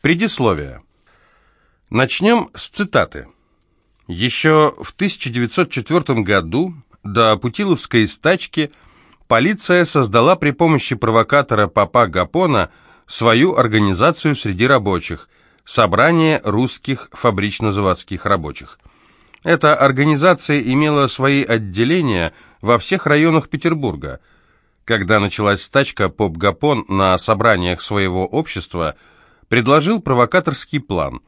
Предисловие. Начнем с цитаты. Еще в 1904 году до Путиловской стачки полиция создала при помощи провокатора Папа Гапона свою организацию среди рабочих – Собрание русских фабрично-заводских рабочих. Эта организация имела свои отделения во всех районах Петербурга. Когда началась стачка, Поп Гапон на собраниях своего общества – предложил провокаторский план.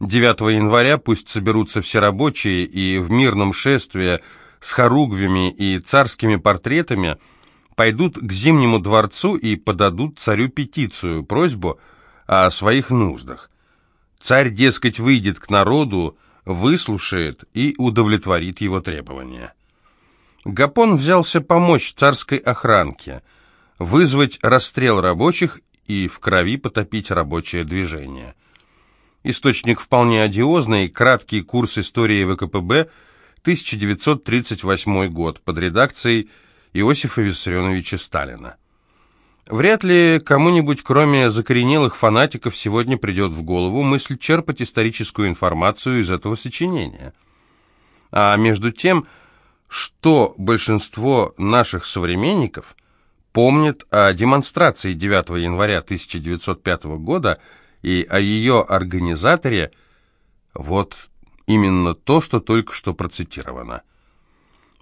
9 января пусть соберутся все рабочие и в мирном шествии с хоругвями и царскими портретами пойдут к Зимнему дворцу и подадут царю петицию, просьбу о своих нуждах. Царь, дескать, выйдет к народу, выслушает и удовлетворит его требования. Гапон взялся помочь царской охранке, вызвать расстрел рабочих и в крови потопить рабочее движение. Источник вполне одиозный, краткий курс истории ВКПБ, 1938 год, под редакцией Иосифа Виссарионовича Сталина. Вряд ли кому-нибудь, кроме закоренелых фанатиков, сегодня придет в голову мысль черпать историческую информацию из этого сочинения. А между тем, что большинство наших современников помнит о демонстрации 9 января 1905 года и о ее организаторе, вот именно то, что только что процитировано.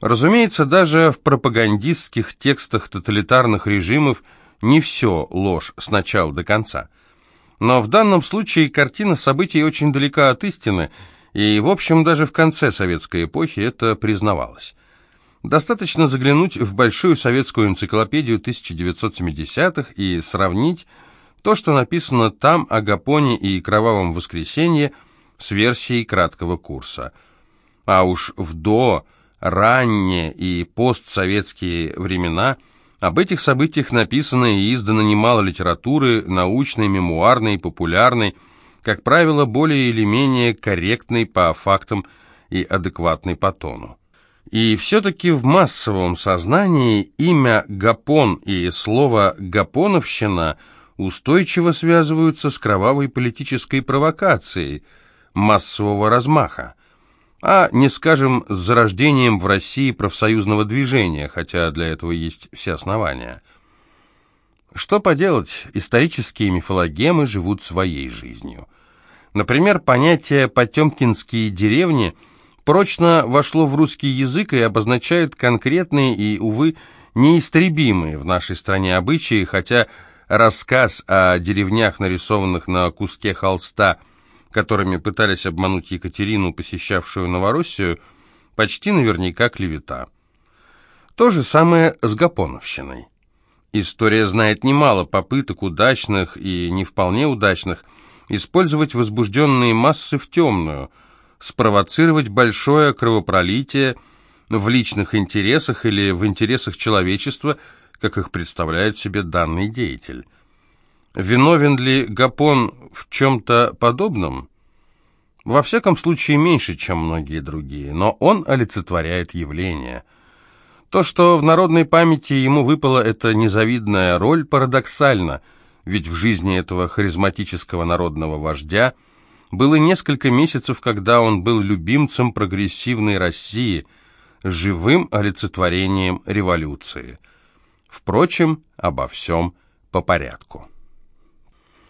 Разумеется, даже в пропагандистских текстах тоталитарных режимов не все ложь с начала до конца. Но в данном случае картина событий очень далека от истины, и, в общем, даже в конце советской эпохи это признавалось. Достаточно заглянуть в Большую советскую энциклопедию 1970-х и сравнить то, что написано там о Гапоне и Кровавом воскресенье с версией краткого курса. А уж в до, ранние и постсоветские времена об этих событиях написано и издано немало литературы, научной, мемуарной, популярной, как правило, более или менее корректной по фактам и адекватной по тону. И все-таки в массовом сознании имя «Гапон» и слово «гапоновщина» устойчиво связываются с кровавой политической провокацией массового размаха, а не, скажем, с зарождением в России профсоюзного движения, хотя для этого есть все основания. Что поделать, исторические мифологемы живут своей жизнью. Например, понятие «потемкинские деревни» – прочно вошло в русский язык и обозначает конкретные и, увы, неистребимые в нашей стране обычаи, хотя рассказ о деревнях, нарисованных на куске холста, которыми пытались обмануть Екатерину, посещавшую Новороссию, почти наверняка клевета. То же самое с Гапоновщиной. История знает немало попыток удачных и не вполне удачных использовать возбужденные массы в темную – спровоцировать большое кровопролитие в личных интересах или в интересах человечества, как их представляет себе данный деятель. Виновен ли Гапон в чем-то подобном? Во всяком случае, меньше, чем многие другие, но он олицетворяет явление. То, что в народной памяти ему выпала эта незавидная роль, парадоксально, ведь в жизни этого харизматического народного вождя – было несколько месяцев, когда он был любимцем прогрессивной России, живым олицетворением революции. Впрочем, обо всем по порядку.